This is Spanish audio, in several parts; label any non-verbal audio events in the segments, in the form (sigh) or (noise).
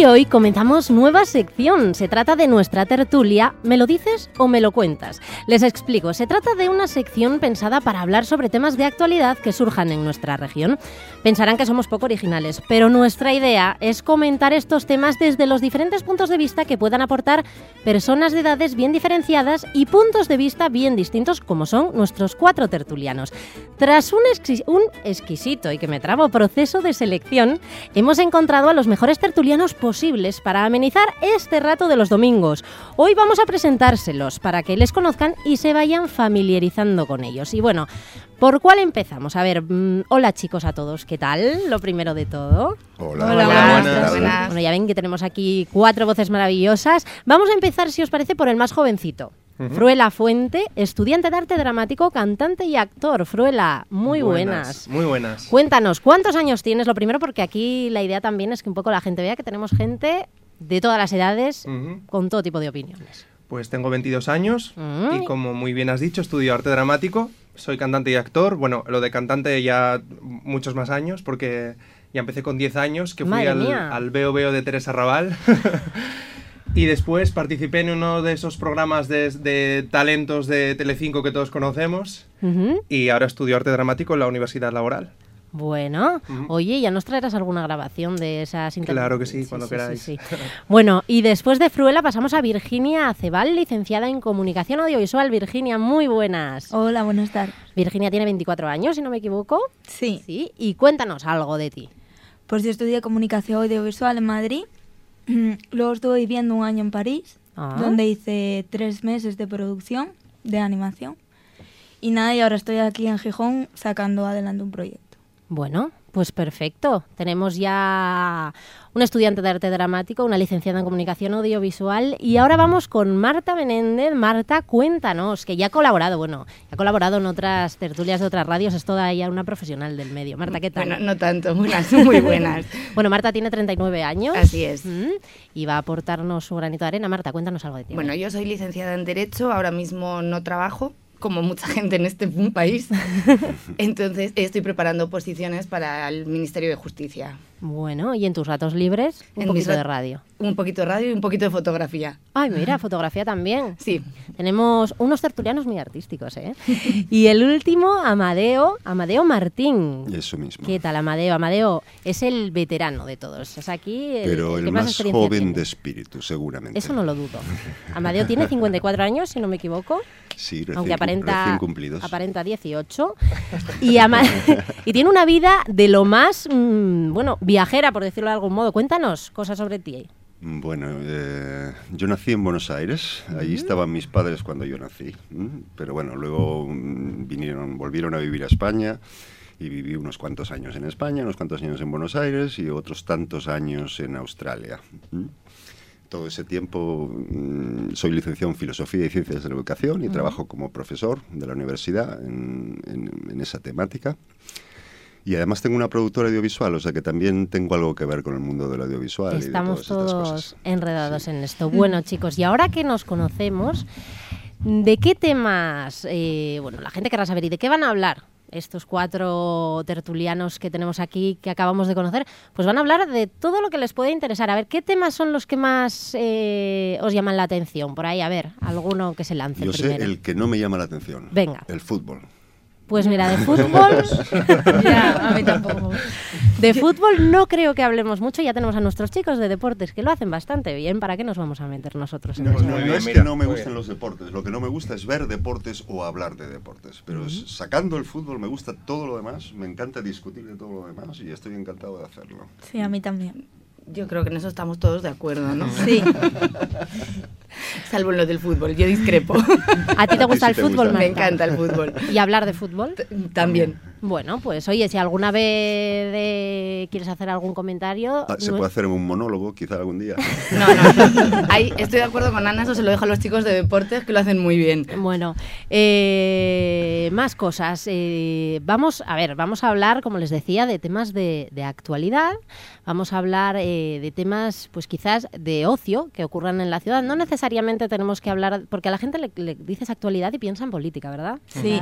Y hoy comenzamos nueva sección. Se trata de nuestra tertulia ¿Me lo dices o me lo cuentas? Les explico. Se trata de una sección pensada para hablar sobre temas de actualidad que surjan en nuestra región. Pensarán que somos poco originales, pero nuestra idea es comentar estos temas desde los diferentes puntos de vista que puedan aportar personas de edades bien diferenciadas y puntos de vista bien distintos como son nuestros cuatro tertulianos. Tras un, exquisito y que me trabo proceso de selección, hemos encontrado a los mejores tertulianos posibles para amenizar este rato de los domingos. Hoy vamos a presentárselos para que les conozcan y se vayan familiarizando con ellos. Y bueno, ¿Por cuál empezamos? A ver, mm, hola chicos a todos, ¿qué tal? Lo primero de todo. Hola, hola, buenas. buenas. Bueno, ya ven que tenemos aquí cuatro voces maravillosas. Vamos a empezar, si os parece, por el más jovencito. Fruela Fuente, estudiante de arte dramático, cantante y actor. Fruela, muy buenas, Muy buenas. Cuéntanos, ¿cuántos años tienes? Lo primero, porque aquí la idea también es que un poco la gente vea que tenemos gente de todas las edades con todo tipo de opiniones. Pues tengo 22 años y como muy bien has dicho, estudio arte dramático soy cantante y actor. Bueno, lo de cantante ya muchos más años, porque ya empecé con 10 años, que fui al, al Veo de Teresa Raval. (laughs) y después participé en uno de esos programas de, talentos de Telecinco que todos conocemos. Y ahora estudio arte dramático en la Universidad Laboral. Bueno, oye, ya nos traerás alguna grabación de esas. Claro que sí, cuando queráis. bueno, y después de Fruela pasamos a Virginia Acebal, licenciada en Comunicación Audiovisual. Virginia, muy buenas. Hola, buenas tardes. Virginia tiene 24 años, si no me equivoco. Sí. Sí, y cuéntanos algo de ti. Pues yo estudié Comunicación Audiovisual en Madrid. Luego estuve viviendo un año en París, ah. donde hice tres meses de producción de animación. Y nada, y ahora estoy aquí en Gijón sacando adelante un proyecto. Bueno, pues perfecto. Tenemos ya un estudiante de arte dramático, una licenciada en comunicación audiovisual y ahora vamos con Marta Benéndez. Marta, cuéntanos, que ya ha colaborado, bueno, ha colaborado en otras tertulias de otras radios, es toda ella una profesional del medio. Marta, ¿qué tal? Bueno, no tanto, (laughs) buenas, muy buenas. bueno, Marta tiene 39 años. Así es. y va a aportarnos su granito de arena. Marta, cuéntanos algo de ti. Bueno, yo soy licenciada en Derecho, ahora mismo no trabajo, como mucha gente en este (laughs) país. (laughs) Entonces estoy preparando posiciones para el Ministerio de Justicia. Bueno, ¿y en tus ratos libres? Un poquito de radio. Un poquito de radio y un poquito de fotografía. Ay, mira, fotografía también. (laughs) Sí. Tenemos unos tertulianos muy artísticos, ¿eh? (laughs) y el último, Amadeo, Amadeo Martín. Eso mismo. ¿Qué tal, Amadeo? Amadeo es el veterano de todos. Es aquí el, Pero el, más, joven de espíritu, seguramente. Eso no lo dudo. (laughs) Amadeo tiene 54 años, si no me equivoco. Sí, aunque aparenta, cumplidos. aparenta 18. Y, y, tiene una vida de lo más, mm, bueno, viajera, por decirlo de algún modo. Cuéntanos cosas sobre ti. Bueno, eh, yo nací en Buenos Aires, allí estaban mis padres cuando yo nací, pero bueno, luego mm, vinieron, volvieron a vivir a España y viví unos cuantos años en España, unos cuantos años en Buenos Aires y otros tantos años en Australia. Todo ese tiempo mm, soy licenciado en Filosofía y Ciencias de la Educación y trabajo como profesor de la universidad en, en esa temática. Y además tengo una productora audiovisual, o sea que también tengo algo que ver con el mundo del audiovisual. Estamos todos enredados en esto. Bueno, (laughs) chicos, y ahora que nos conocemos, ¿de qué temas, eh, bueno, la gente querrá saber, ¿y de qué van a hablar? estos cuatro tertulianos que tenemos aquí, que acabamos de conocer, pues van a hablar de todo lo que les puede interesar. A ver, ¿qué temas son los que más eh, os llaman la atención? Por ahí, a ver, alguno que se lance. Yo sé el que no me llama la atención. Venga. El fútbol. Pues mira, de fútbol. (laughs) ya, a mí tampoco. De fútbol no creo que hablemos mucho. Ya tenemos a nuestros chicos de deportes que lo hacen bastante bien. ¿Para qué nos vamos a meter nosotros en no, eso? No, es que no me gusten los deportes. Lo que no me gusta es ver deportes o hablar de deportes. Pero sacando el fútbol me gusta todo lo demás. Me encanta discutir de todo lo demás y estoy encantado de hacerlo. Sí, a mí también. Yo creo que en eso estamos todos de acuerdo, ¿no? Sí. (laughs) Salvo en lo del fútbol, yo discrepo. ¿A ti te gusta el fútbol, Me encanta el fútbol. ¿Y hablar de fútbol? También. Bueno, pues oye, si alguna vez quieres hacer algún comentario... Ah, se puede hacer un monólogo, quizá algún día. No, no. estoy de acuerdo con Ana, eso se lo dejo a los chicos de deportes, que lo hacen muy bien. Bueno, eh, más cosas. Eh, vamos, a ver, vamos a hablar, como les decía, de temas de, actualidad. Vamos a hablar eh, de temas, pues quizás de ocio que ocurran en la ciudad. No necesariamente tenemos que hablar, porque a la gente le, dices actualidad y piensa en política, ¿verdad? Sí.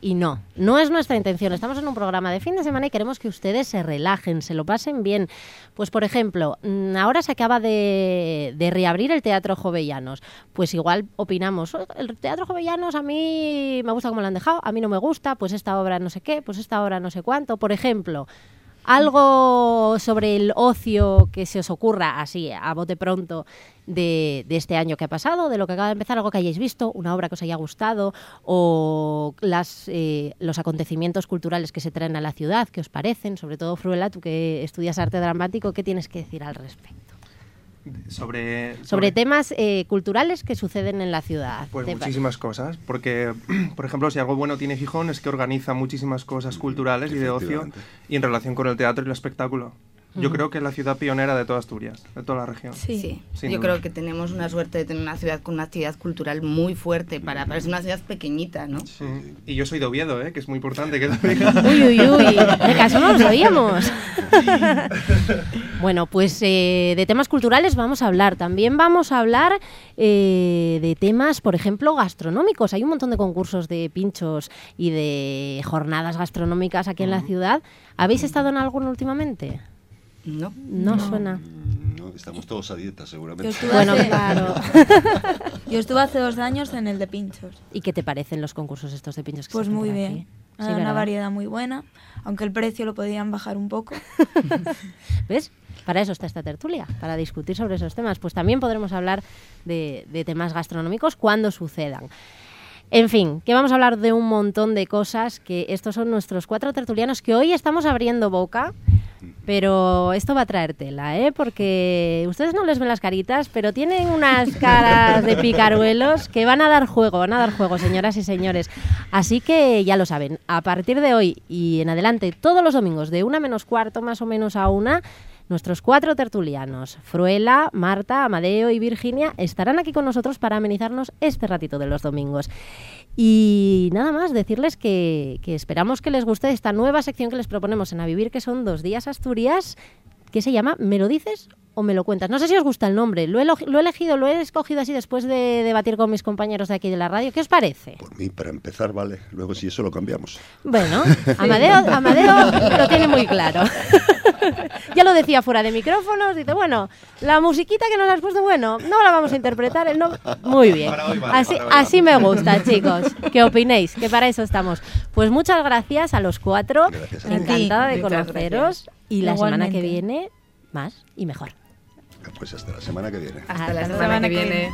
Y no, no es nuestra intención. Estamos en un programa de fin de semana y queremos que ustedes se relajen, se lo pasen bien. Pues, por ejemplo, mm, ahora se acaba de, reabrir el Teatro Jovellanos. Pues igual opinamos, oh, el Teatro Jovellanos a mí me gusta como lo han dejado, a mí no me gusta, pues esta obra no sé qué, pues esta obra no sé cuánto. Por ejemplo, algo sobre el ocio que se os ocurra así, a bote pronto, de, este año que ha pasado, de lo que acaba de empezar, algo que hayáis visto, una obra que os haya gustado, o las, eh, los acontecimientos culturales que se traen a la ciudad, que os parecen, sobre todo Fruela, tú que estudias arte dramático, ¿qué tienes que decir al respecto? Sobre, sobre, temas eh, culturales que suceden en la ciudad. Pues muchísimas cosas, porque, (clears throat) por ejemplo, si algo bueno tiene Gijón es que organiza muchísimas cosas culturales y de ocio y en relación con el teatro y el espectáculo. Yo creo que es la ciudad pionera de toda Asturias, de toda la región. Sí, yo creo que tenemos una suerte de tener una ciudad con una actividad cultural muy fuerte para, para ser una ciudad pequeñita, ¿no? Sí. Y yo soy de Oviedo, ¿eh? que es muy importante que (laughs) Uy, uy, uy, (laughs) de caso no lo oíamos. (laughs) bueno, pues eh, de temas culturales vamos a hablar. También vamos a hablar eh, de temas, por ejemplo, gastronómicos. Hay un montón de concursos de pinchos y de jornadas gastronómicas aquí en la ciudad. ¿Habéis estado en alguno últimamente? No. No, suena. No, estamos todos a dieta, seguramente. bueno, claro. (laughs) Yo estuve hace dos años en el de pinchos. ¿Y qué te parecen los concursos estos de pinchos? Que pues muy bien. una variedad muy buena, aunque el precio lo podían bajar un poco. (laughs) ¿Ves? Para eso está esta tertulia, para discutir sobre esos temas. Pues también podremos hablar de, de temas gastronómicos cuando sucedan. En fin, que vamos a hablar de un montón de cosas, que estos son nuestros cuatro tertulianos que hoy estamos abriendo boca pero esto va a traer tela, ¿eh? Porque ustedes no les ven las caritas, pero tienen unas (laughs) caras de picaruelos que van a dar juego, van a dar juego, señoras y señores. Así que ya lo saben, a partir de hoy y en adelante, todos los domingos, de una menos cuarto más o menos a una, nuestros cuatro tertulianos, Fruela, Marta, Amadeo y Virginia, estarán aquí con nosotros para amenizarnos este ratito de los domingos. Y nada más, decirles que, esperamos que les guste esta nueva sección que les proponemos en A Vivir, que son dos días Asturias, que se llama ¿Me lo dices o me lo cuentas? No sé si os gusta el nombre, lo he, lo he elegido, lo he escogido así después de debatir con mis compañeros de aquí de la radio. ¿Qué os parece? Por mí, para empezar, vale. Luego si eso lo cambiamos. Bueno, (laughs) Amadeo, Amadeo lo tiene muy claro. Ya lo decía fuera de micrófonos, dice, bueno, la musiquita que nos has puesto, bueno, no la vamos a interpretar. No... Muy bien. así, así me gusta, chicos. ¿Qué opinéis? Que para eso estamos. Pues muchas gracias a los cuatro. Encantada de conoceros. Y la semana que viene, más y mejor. Pues hasta la semana que viene. Hasta, la, semana, que viene.